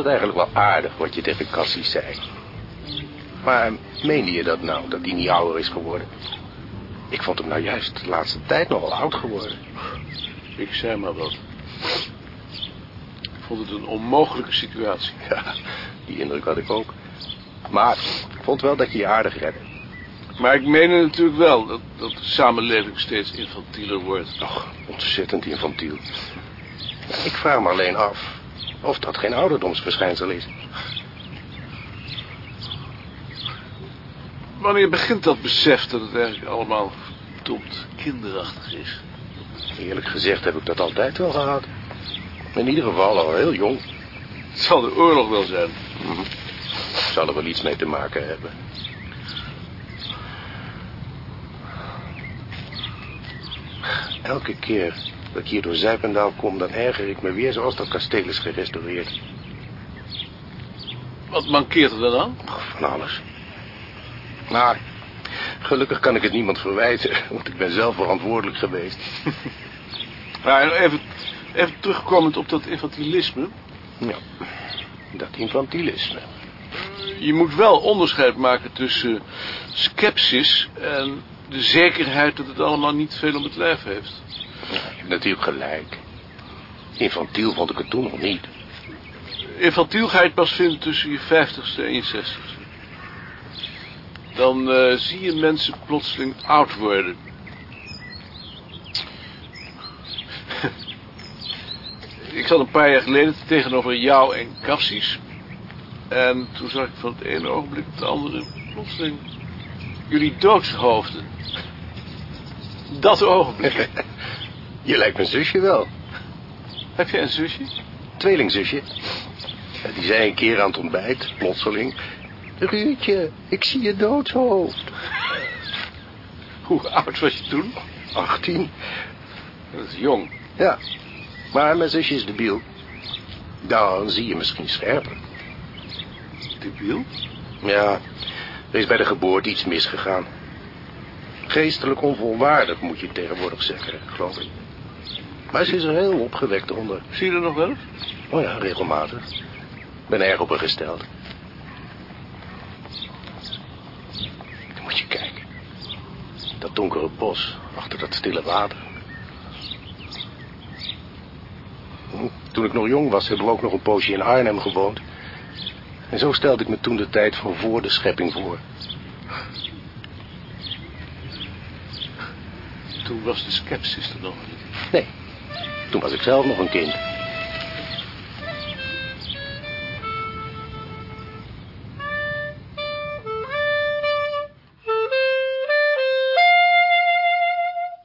het eigenlijk wel aardig wat je tegen Cassie zei. Maar meende je dat nou, dat hij niet ouder is geworden? Ik vond hem nou juist de laatste tijd nogal oud geworden. Ik zei maar wat. Ik vond het een onmogelijke situatie. Ja, die indruk had ik ook. Maar ik vond wel dat je je aardig redde. Maar ik meen natuurlijk wel dat, dat de samenleving steeds infantieler wordt. Och, ontzettend infantiel. Ik vraag me alleen af of dat geen ouderdomsverschijnsel is. Wanneer begint dat besef dat het eigenlijk allemaal verdomd kinderachtig is? Eerlijk gezegd heb ik dat altijd wel gehad. In ieder geval al heel jong. Het zal de oorlog wel zijn. Mhm. Zal er wel iets mee te maken hebben. Elke keer dat ik hier door Zijpendaal kom, dan erger ik me weer zoals dat kasteel is gerestaureerd. Wat mankeert er dan van alles. Maar gelukkig kan ik het niemand verwijten, want ik ben zelf verantwoordelijk geweest. Maar even, even terugkomend op dat infantilisme. Ja, dat infantilisme. Je moet wel onderscheid maken tussen sceptisch en de zekerheid dat het allemaal niet veel om het lijf heeft. Natuurlijk gelijk. Infantiel vond ik het toen nog niet. Infantiel ga je het pas vinden tussen je vijftigste en je zestigste. Dan eh, zie je mensen plotseling oud worden. ik zat een paar jaar geleden tegenover jou en Cassis. En toen zag ik van het ene ogenblik op het andere plotseling jullie doodshoofden. Dat ogenblik. Je lijkt mijn zusje wel. Heb jij een zusje? Tweelingzusje. Die zei een keer aan het ontbijt, plotseling... Ruudje, ik zie je doodshoofd. Hoe oud was je toen? 18. Dat is jong. Ja, maar mijn zusje is debiel. Dan zie je misschien scherper. Debiel? Ja, er is bij de geboorte iets misgegaan. Geestelijk onvolwaardig, moet je tegenwoordig zeggen, geloof ik. Maar ze is er heel opgewekt onder. Zie je er nog wel eens? Oh ja, regelmatig. Ik ben erg op haar gesteld. Dan moet je kijken. Dat donkere bos, achter dat stille water. Hm, Toen ik nog jong was, hebben we ook nog een poosje in Arnhem gewoond. En zo stelde ik me toen de tijd van voor de schepping voor. Toen was de sceptisch er nog niet. Toen was ik zelf nog een kind.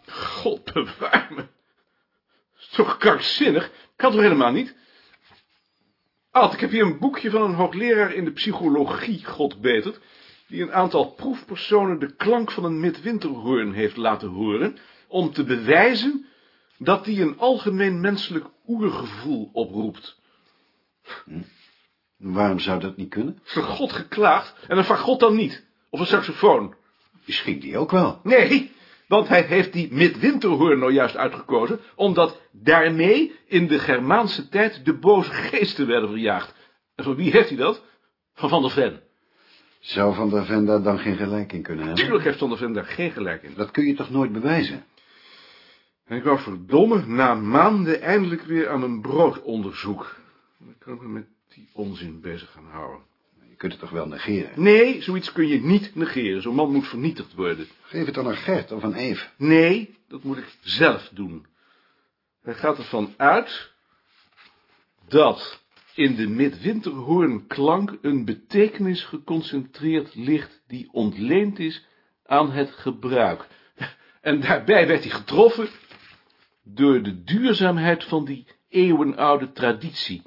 God bewaar me. Is toch krankzinnig? Kan toch helemaal niet? Alt, ik heb hier een boekje van een hoogleraar in de psychologie, God betert, die een aantal proefpersonen de klank van een midwinterhoorn heeft laten horen, om te bewijzen dat die een algemeen menselijk oergevoel oproept. Waarom zou dat niet kunnen? Is God geklaagd en een fagot dan niet? Of een saxofoon? Misschien die ook wel. Nee, want hij heeft die midwinterhoorn nou juist uitgekozen, omdat daarmee in de Germaanse tijd de boze geesten werden verjaagd. En van wie heeft hij dat? Van Van der Ven. Zou Van der Ven daar dan geen gelijk in kunnen hebben? Tuurlijk heeft Van der Ven daar geen gelijk in. Dat kun je toch nooit bewijzen? En ik wou verdomme na maanden eindelijk weer aan mijn broodonderzoek. Dan kan ik me met die onzin bezig gaan houden. Je kunt het toch wel negeren? Nee, zoiets kun je niet negeren. Zo'n man moet vernietigd worden. Geef het dan aan Gert of aan Eve. Nee, dat moet ik zelf doen. Hij gaat ervan uit dat in de midwinterhoornklank een betekenis geconcentreerd ligt die ontleend is aan het gebruik. En daarbij werd hij getroffen door de duurzaamheid van die eeuwenoude traditie.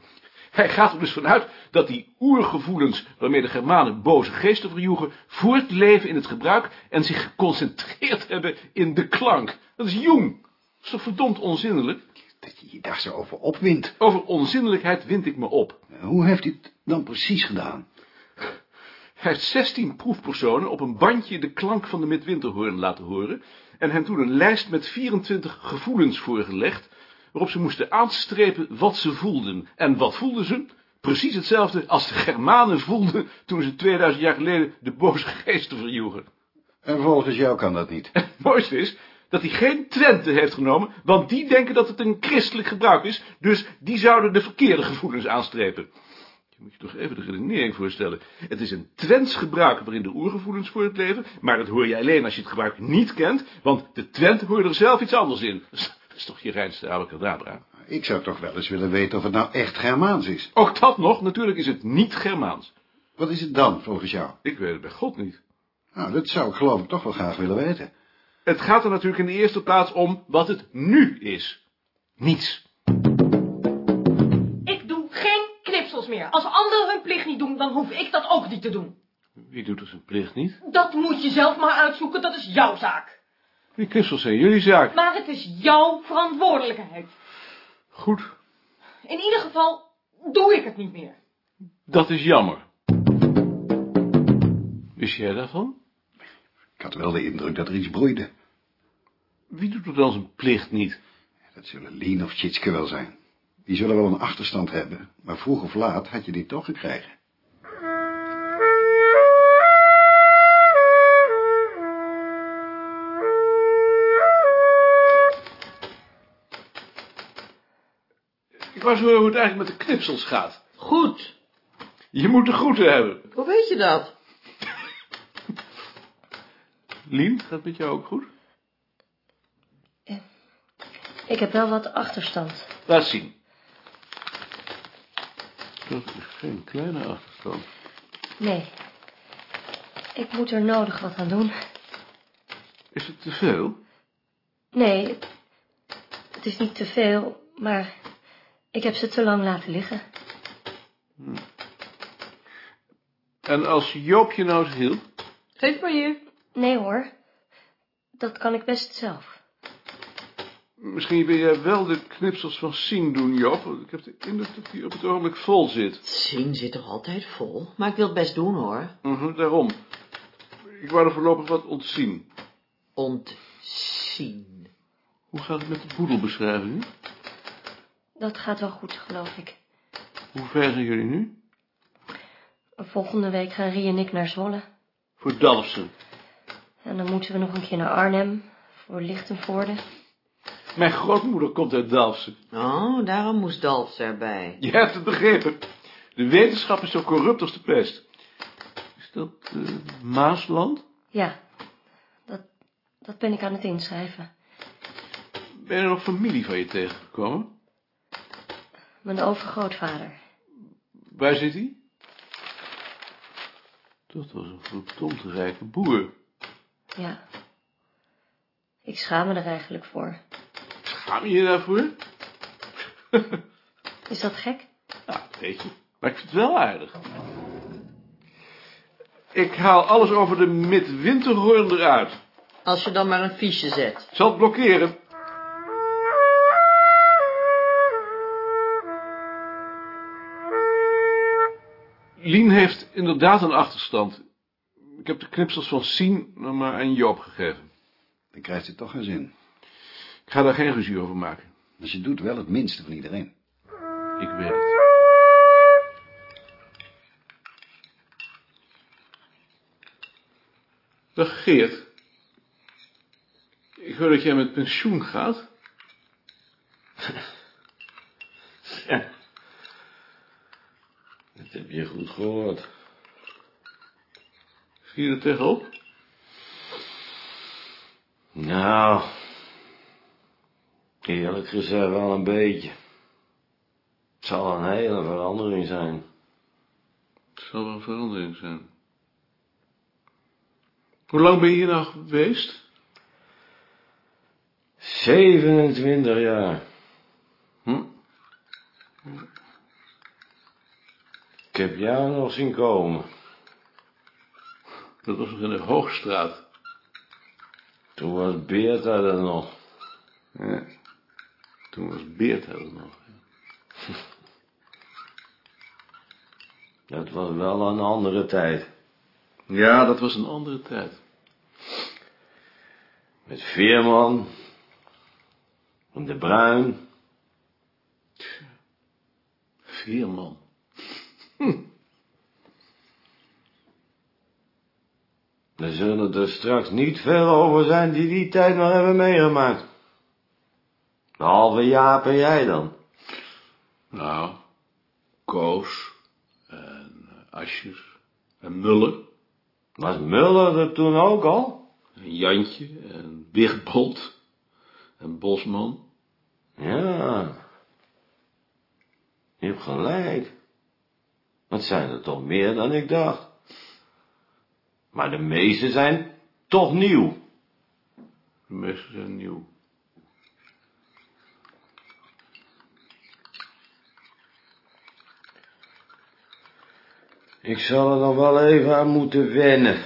Hij gaat er dus vanuit dat die oergevoelens waarmee de Germanen boze geesten verjoegen, voortleven in het gebruik en zich geconcentreerd hebben in de klank. Dat is jong. Dat is toch verdomd onzinnelijk? Dat je je daar zo over opwindt. Over onzinnelijkheid wind ik me op. Hoe heeft hij het dan precies gedaan? Hij heeft 16 proefpersonen op een bandje de klank van de midwinterhoorn laten horen en hen toen een lijst met 24 gevoelens voorgelegd, waarop ze moesten aanstrepen wat ze voelden. En wat voelden ze? precies hetzelfde als de Germanen voelden toen ze 2000 jaar geleden de boze geesten verjoegen. En volgens jou kan dat niet. Het mooiste is dat hij geen Twente heeft genomen, want die denken dat het een christelijk gebruik is, dus die zouden de verkeerde gevoelens aanstrepen. Je moet je toch even de redenering voorstellen. Het is een Twents gebruik waarin de oergevoelens voor het leven, maar dat hoor je alleen als je het gebruik niet kent, want de Twent hoort er zelf iets anders in. Dat is toch je reinste abracadabra. Ik zou toch wel eens willen weten of het nou echt Germaans is. Ook dat nog, natuurlijk is het niet Germaans. Wat is het dan, volgens jou? Ik weet het bij God niet. Nou, dat zou ik geloof ik toch wel graag willen weten. Het gaat er natuurlijk in de eerste plaats om wat het nu is. Niets. Meer. Als anderen hun plicht niet doen, dan hoef ik dat ook niet te doen. Wie doet er zijn plicht niet? Dat moet je zelf maar uitzoeken, dat is jouw zaak. Die knipsels zijn jullie zaak. Maar het is jouw verantwoordelijkheid. Goed, In ieder geval doe ik het niet meer. dat is jammer. Wist jij daarvan? Ik had wel de indruk dat er iets broeide. Wie doet er dan zijn plicht niet? Dat zullen Lien of Tjitske wel zijn. Die zullen wel een achterstand hebben, maar vroeg of laat had je die toch gekregen. Ik was horen hoe het eigenlijk met de knipsels gaat. Goed. Je moet de groeten hebben. Hoe weet je dat? Lien, gaat het met jou ook goed? Ik heb wel wat achterstand. Laat zien. Dat is geen kleine achterstand. Nee. Ik moet er nodig wat aan doen. Is het te veel? Nee, het, het is niet te veel, maar ik heb ze te lang laten liggen. En als Joop je nou eens hielp? Geef maar hier. Nee hoor, dat kan ik best zelf. Misschien wil jij wel de knipsels van Sien doen, Joop. want Ik heb de indruk dat die op het ogenblik vol zit. Zien zit toch altijd vol? Maar ik wil het best doen, hoor. Mhm, daarom. Ik wou er voorlopig wat ontzien. Ontzien. Hoe gaat het met de boedelbeschrijvingen? Dat gaat wel goed, geloof ik. Hoe ver zijn jullie nu? Volgende week gaan Rie en ik naar Zwolle. Voor Dalfsen. En dan moeten we nog een keer naar Arnhem, voor Lichtenvoorde. Mijn grootmoeder komt uit Dalfsen. Oh, daarom moest Dalfs erbij. Je hebt het begrepen. De wetenschap is zo corrupt als de pest. Is dat eh, Maasland? Ja, dat, dat ben ik aan het inschrijven. Ben je er nog familie van je tegengekomen? Mijn overgrootvader. Waar zit hij? Dat was een verdomd rijke boer. Ja. Ik schaam me er eigenlijk voor. Schaam je je daarvoor? Is dat gek? Ja, weet je. Maar ik vind het wel aardig. Ik haal alles over de midwinterhoorn eruit. Als je dan maar een fiche zet. Ik zal het blokkeren. Lien heeft inderdaad een achterstand. Ik heb de knipsels van Sien maar aan Joop gegeven. Dan krijgt het toch geen zin. Ik ga daar geen ruzie over maken. Dus je doet wel het minste van iedereen. Ik weet het. Dag Geert. Ik hoor dat jij met pensioen gaat. Ja. Dat heb je goed gehoord. Zie je er tegenop? Nou, eerlijk gezegd wel een beetje. Het zal een hele verandering zijn. Het zal wel een verandering zijn. Hoe lang ben je hier nou geweest? 27 jaar. Hm? Ik heb jou nog zien komen. Dat was nog in de Hoogstraat. Toen was Beerta er nog. Ja. Toen was Beert er nog. Dat was wel een andere tijd. Ja, dat was een andere tijd. Met Veerman. En de Bruin. Veerman. Er zullen er straks niet veel over zijn die die tijd nog hebben meegemaakt. Behalve Jaap en jij dan. Nou, Koos en Ascher en Muller Was Muller er toen ook al? en Jantje en Wigbold en Bosman. Ja. Je hebt gelijk. Het zijn er toch meer dan ik dacht. Maar de meeste zijn toch nieuw. De meesten zijn nieuw. Ik zal er nog wel even aan moeten wennen.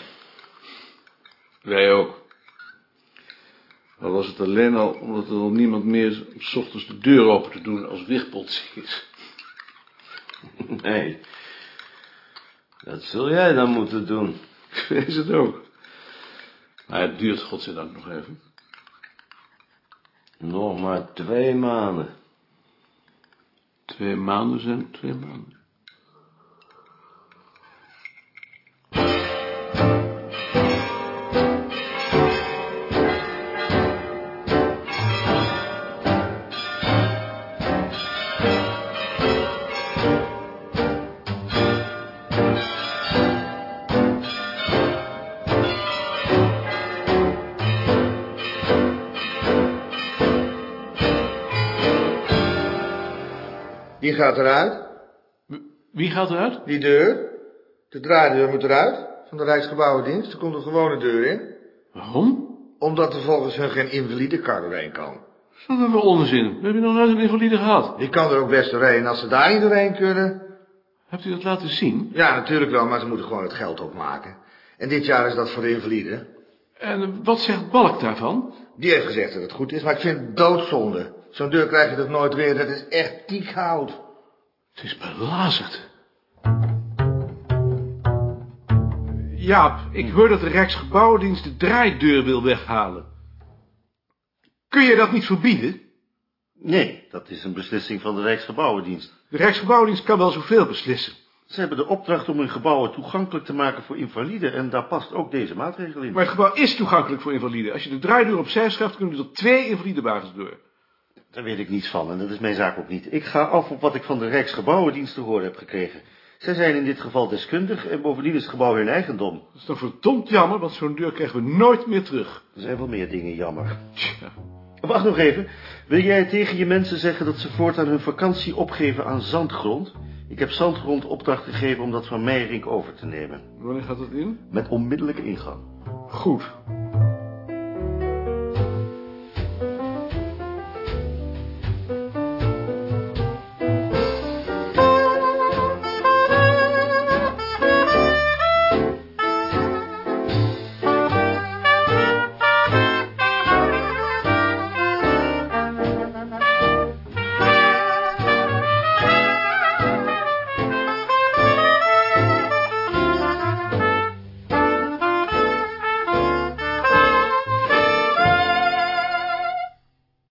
Wij ook. Al was het alleen al omdat er nog niemand meer is om 's ochtends de deur open te doen als Wigbold ziek is. Nee. Dat zul jij dan moeten doen. Ik vrees het ook. Maar het duurt godzijdank nog even. Nog maar twee maanden. Twee maanden zijn twee maanden. Die gaat eruit. Wie gaat eruit? Die deur. De draaideur moet eruit. Van de Rijksgebouwendienst. Er komt een gewone deur in. Waarom? Omdat er volgens hun geen invalidekar doorheen kan. Dat is wel onzin. We hebben nog nooit een invalide gehad. Die kan er ook best doorheen. Als ze daar niet doorheen kunnen. Hebt u dat laten zien? Ja, natuurlijk wel, maar ze moeten gewoon het geld opmaken. En dit jaar is dat voor de invalide. En wat zegt Balk daarvan? Die heeft gezegd dat het goed is, maar ik vind het doodzonde. Zo'n deur krijg je toch nooit weer. Dat is echt diek hout. Het is belazerd. Jaap, ik hoor dat de Rijksgebouwendienst de draaideur wil weghalen. Kun je dat niet verbieden? Nee, dat is een beslissing van de Rijksgebouwendienst. De Rijksgebouwendienst kan wel zoveel beslissen. Ze hebben de opdracht om hun gebouwen toegankelijk te maken voor invaliden en daar past ook deze maatregel in. Maar het gebouw is toegankelijk voor invaliden. Als je de draaideur opzij schuift, kunnen er twee invalidewagens door. Daar weet ik niets van en dat is mijn zaak ook niet. Ik ga af op wat ik van de Rijksgebouwendienst te horen heb gekregen. Zij zijn in dit geval deskundig en bovendien is het gebouw hun eigendom. Dat is toch verdomd jammer, want zo'n deur krijgen we nooit meer terug. Er zijn wel meer dingen jammer. Tja. Wacht nog even. Wil jij tegen je mensen zeggen dat ze voortaan hun vakantie opgeven aan zandgrond? Ik heb zandgrond opdracht gegeven om dat van Meijerink over te nemen. Wanneer gaat dat in? Met onmiddellijke ingang. Goed.